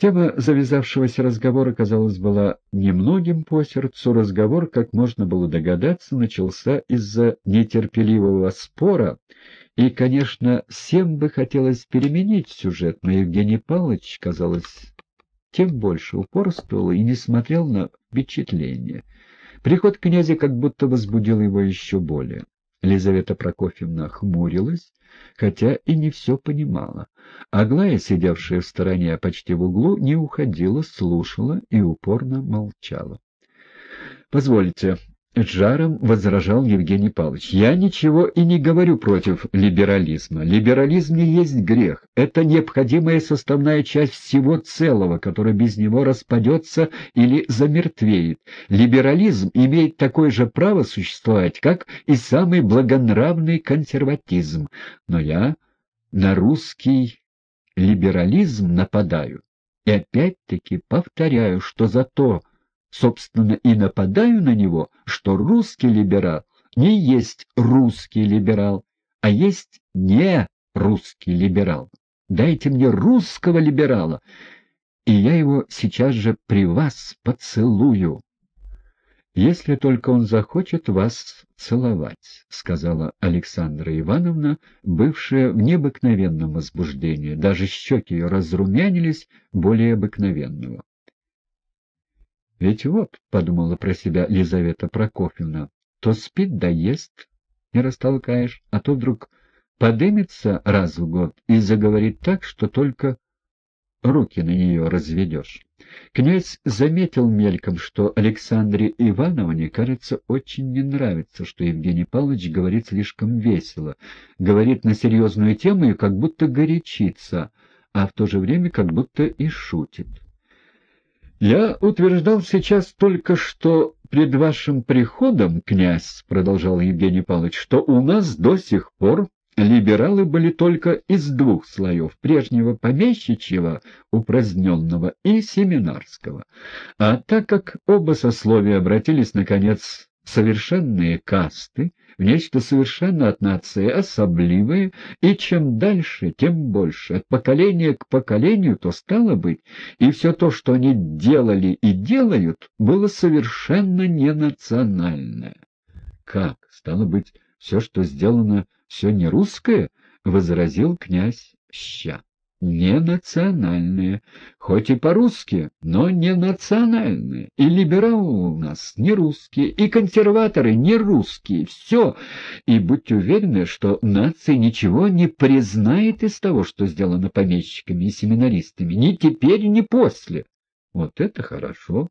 Тема завязавшегося разговора, казалось, была немногим по сердцу. Разговор, как можно было догадаться, начался из-за нетерпеливого спора, и, конечно, всем бы хотелось переменить сюжет, но Евгений Павлович, казалось, тем больше упорствовал и не смотрел на впечатление. Приход князя как будто возбудил его еще более. Елизавета Прокофьевна хмурилась, хотя и не все понимала. Аглая, сидевшая в стороне, почти в углу, не уходила, слушала и упорно молчала. — Позвольте, жаром возражал Евгений Павлович. «Я ничего и не говорю против либерализма. Либерализм не есть грех. Это необходимая составная часть всего целого, который без него распадется или замертвеет. Либерализм имеет такое же право существовать, как и самый благонравный консерватизм. Но я на русский либерализм нападаю. И опять-таки повторяю, что за то, собственно, и нападаю на него, что русский либерал не есть русский либерал, а есть не русский либерал. Дайте мне русского либерала, и я его сейчас же при вас поцелую. «Если только он захочет вас целовать», — сказала Александра Ивановна, бывшая в необыкновенном возбуждении. Даже щеки ее разрумянились более обыкновенного. Ведь вот, — подумала про себя Лизавета Прокофьевна, — то спит да ест, не растолкаешь, а то вдруг подымется раз в год и заговорит так, что только руки на нее разведешь. Князь заметил мельком, что Александре Ивановне, кажется, очень не нравится, что Евгений Павлович говорит слишком весело, говорит на серьезную тему и как будто горячится, а в то же время как будто и шутит. «Я утверждал сейчас только что пред вашим приходом, князь, — продолжал Евгений Павлович, — что у нас до сих пор либералы были только из двух слоев — прежнего помещичьего, упраздненного, и семинарского. А так как оба сословия обратились, наконец, совершенные касты, в нечто совершенно от нации особливое, и чем дальше, тем больше, от поколения к поколению, то стало быть, и все то, что они делали и делают, было совершенно ненациональное. Как? Стало быть, все, что сделано, все не русское? — возразил князь Ща не национальные, хоть и по-русски, но не национальные. И либералы у нас не русские, и консерваторы не русские. Все. И будьте уверены, что нация ничего не признает из того, что сделано помещиками и семинаристами, ни теперь, ни после. Вот это хорошо.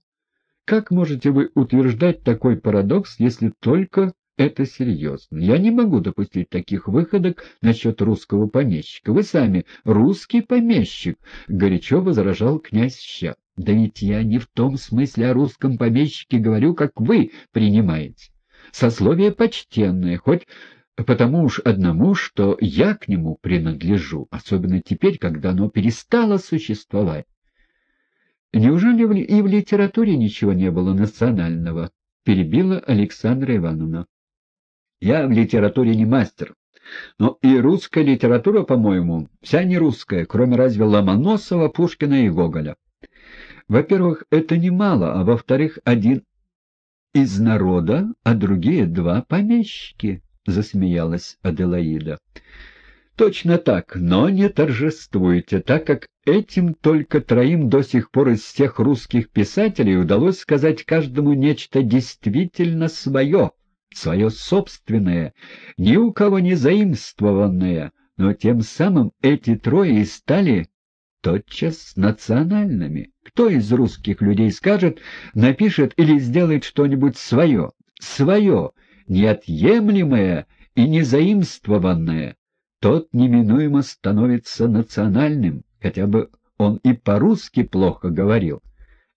Как можете вы утверждать такой парадокс, если только это серьезно. Я не могу допустить таких выходок насчет русского помещика. Вы сами русский помещик, — горячо возражал князь Ща. Да ведь я не в том смысле о русском помещике говорю, как вы принимаете. Сословие почтенное, хоть потому уж одному, что я к нему принадлежу, особенно теперь, когда оно перестало существовать. Неужели и в литературе ничего не было национального? — перебила Александра Ивановна. Я в литературе не мастер. Но и русская литература, по-моему, вся не русская, кроме разве Ломоносова, Пушкина и Гоголя. Во-первых, это немало, а во-вторых, один из народа, а другие два помещики, — засмеялась Аделаида. Точно так, но не торжествуйте, так как этим только троим до сих пор из всех русских писателей удалось сказать каждому нечто действительно свое, свое собственное, ни у кого не заимствованное, но тем самым эти трое и стали тотчас национальными. Кто из русских людей скажет, напишет или сделает что-нибудь свое, свое, неотъемлемое и незаимствованное, тот неминуемо становится национальным, хотя бы он и по-русски плохо говорил.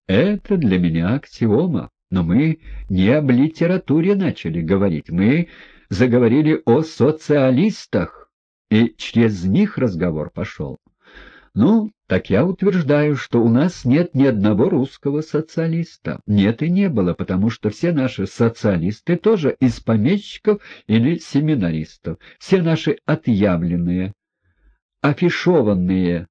Это для меня аксиома. Но мы не об литературе начали говорить, мы заговорили о социалистах, и через них разговор пошел. Ну, так я утверждаю, что у нас нет ни одного русского социалиста. Нет и не было, потому что все наши социалисты тоже из помещиков или семинаристов. Все наши отъявленные, афишованные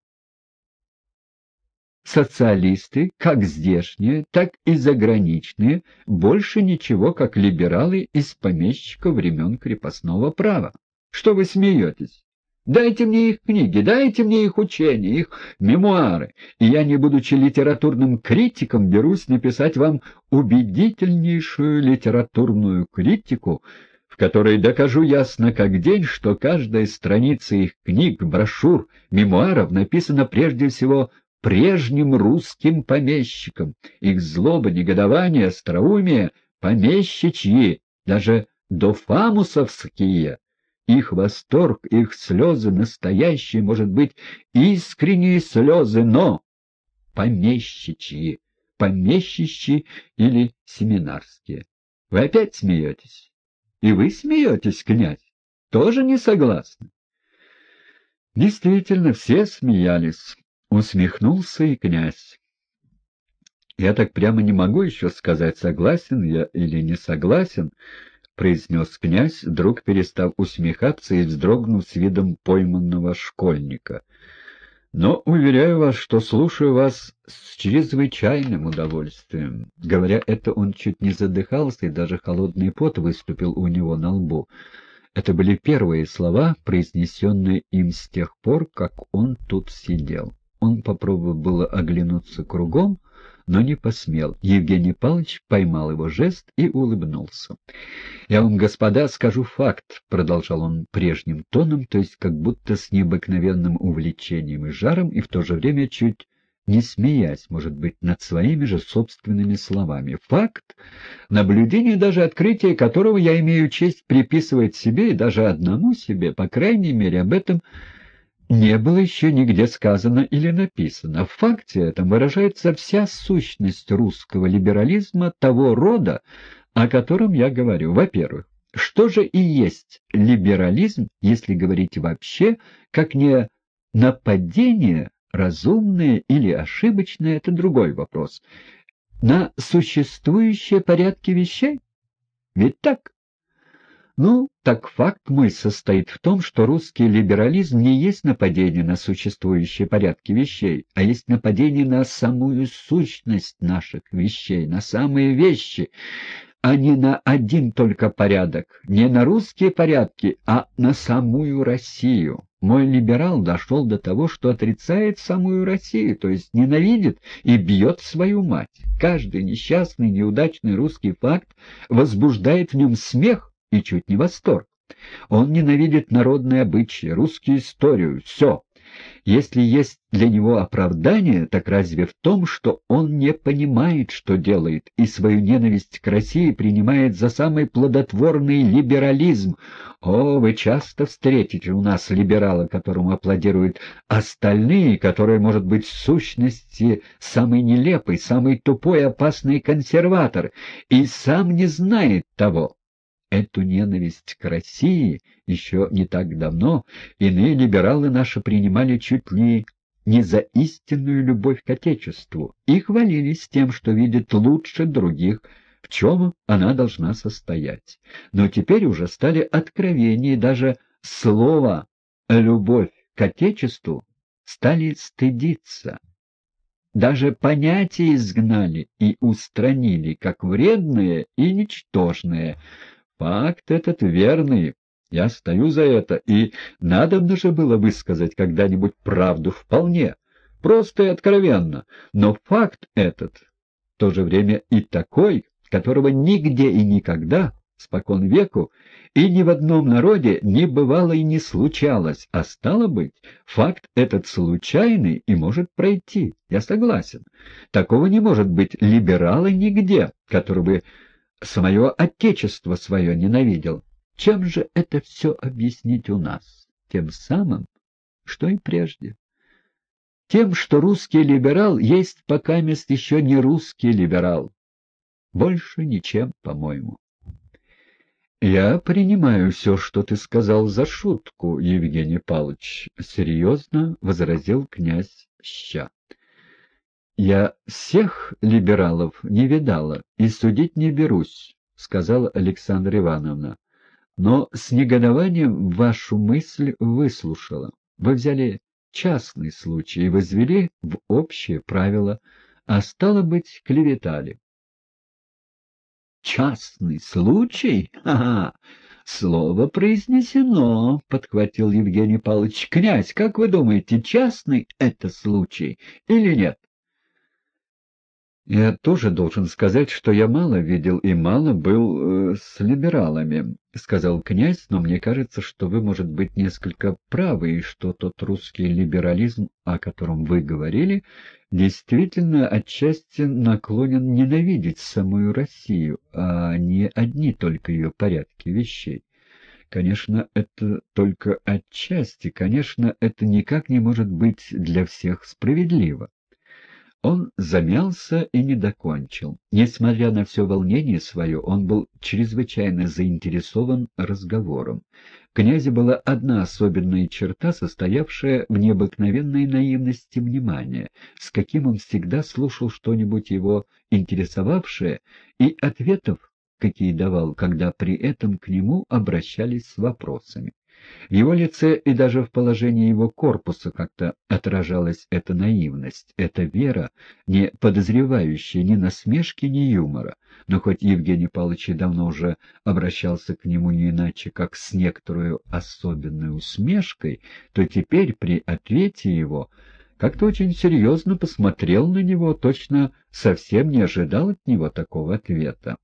социалисты, как здешние, так и заграничные, больше ничего, как либералы из помещиков времен крепостного права. Что вы смеетесь? Дайте мне их книги, дайте мне их учения, их мемуары, и я, не будучи литературным критиком, берусь написать вам убедительнейшую литературную критику, в которой докажу ясно как день, что каждая страница их книг, брошюр, мемуаров написана прежде всего прежним русским помещикам. Их злоба, негодование, остроумие — помещичьи, даже дофамусовские — их восторг, их слезы настоящие, может быть, искренние слезы, но помещичьи, помещичьи или семинарские. Вы опять смеетесь? И вы смеетесь, князь? Тоже не согласны? Действительно, все смеялись. Усмехнулся и князь. Я так прямо не могу еще сказать, согласен я или не согласен, — произнес князь, вдруг перестав усмехаться и вздрогнув с видом пойманного школьника. — Но уверяю вас, что слушаю вас с чрезвычайным удовольствием. Говоря это, он чуть не задыхался, и даже холодный пот выступил у него на лбу. Это были первые слова, произнесенные им с тех пор, как он тут сидел. Он попробовал было оглянуться кругом, но не посмел. Евгений Павлович поймал его жест и улыбнулся. — Я вам, господа, скажу факт, — продолжал он прежним тоном, то есть как будто с необыкновенным увлечением и жаром, и в то же время чуть не смеясь, может быть, над своими же собственными словами. Факт, наблюдение даже открытие которого я имею честь приписывать себе и даже одному себе, по крайней мере, об этом не было еще нигде сказано или написано. В факте этом выражается вся сущность русского либерализма того рода, о котором я говорю. Во-первых, что же и есть либерализм, если говорить вообще, как не нападение, разумное или ошибочное, это другой вопрос, на существующие порядки вещей? Ведь так? Ну, так факт мой состоит в том, что русский либерализм не есть нападение на существующие порядки вещей, а есть нападение на самую сущность наших вещей, на самые вещи, а не на один только порядок, не на русские порядки, а на самую Россию. Мой либерал дошел до того, что отрицает самую Россию, то есть ненавидит и бьет свою мать. Каждый несчастный, неудачный русский факт возбуждает в нем смех, и чуть не восторг. Он ненавидит народные обычаи, русскую историю, все. Если есть для него оправдание, так разве в том, что он не понимает, что делает, и свою ненависть к России принимает за самый плодотворный либерализм. О, вы часто встретите у нас либерала, которому аплодируют остальные, который, может быть, в сущности самый нелепый, самый тупой, опасный консерватор, и сам не знает того. Эту ненависть к России еще не так давно иные либералы наши принимали чуть ли не за истинную любовь к Отечеству и хвалились тем, что видят лучше других, в чем она должна состоять. Но теперь уже стали откровения, даже слово «любовь к Отечеству» стали стыдиться. Даже понятия изгнали и устранили, как вредные и ничтожные, Факт этот верный, я стою за это, и надо же было высказать когда-нибудь правду вполне, просто и откровенно, но факт этот в то же время и такой, которого нигде и никогда, спокон веку, и ни в одном народе не бывало и не случалось, а стало быть, факт этот случайный и может пройти, я согласен. Такого не может быть либерала нигде, который бы свое отечество свое ненавидел. Чем же это все объяснить у нас? Тем самым, что и прежде. Тем, что русский либерал есть пока мест еще не русский либерал. Больше ничем, по-моему. «Я принимаю все, что ты сказал за шутку, Евгений Павлович», — серьезно возразил князь Ща. «Я всех либералов не видала и судить не берусь», — сказала Александра Ивановна. «Но с негодованием вашу мысль выслушала. Вы взяли частный случай и возвели в общее правило, а стало быть, клеветали. «Частный случай? Ага! Слово произнесено!» — подхватил Евгений Павлович. «Князь, как вы думаете, частный это случай или нет?» Я тоже должен сказать, что я мало видел и мало был э, с либералами, — сказал князь, но мне кажется, что вы, может быть, несколько правы, и что тот русский либерализм, о котором вы говорили, действительно отчасти наклонен ненавидеть самую Россию, а не одни только ее порядки вещей. Конечно, это только отчасти, конечно, это никак не может быть для всех справедливо. Он замялся и не докончил. Несмотря на все волнение свое, он был чрезвычайно заинтересован разговором. В князе была одна особенная черта, состоявшая в необыкновенной наивности внимания, с каким он всегда слушал что-нибудь его интересовавшее, и ответов, какие давал, когда при этом к нему обращались с вопросами. В его лице и даже в положении его корпуса как-то отражалась эта наивность, эта вера, не подозревающая ни насмешки, ни юмора. Но хоть Евгений Павлович и давно уже обращался к нему не иначе, как с некоторой особенной усмешкой, то теперь при ответе его как-то очень серьезно посмотрел на него, точно совсем не ожидал от него такого ответа.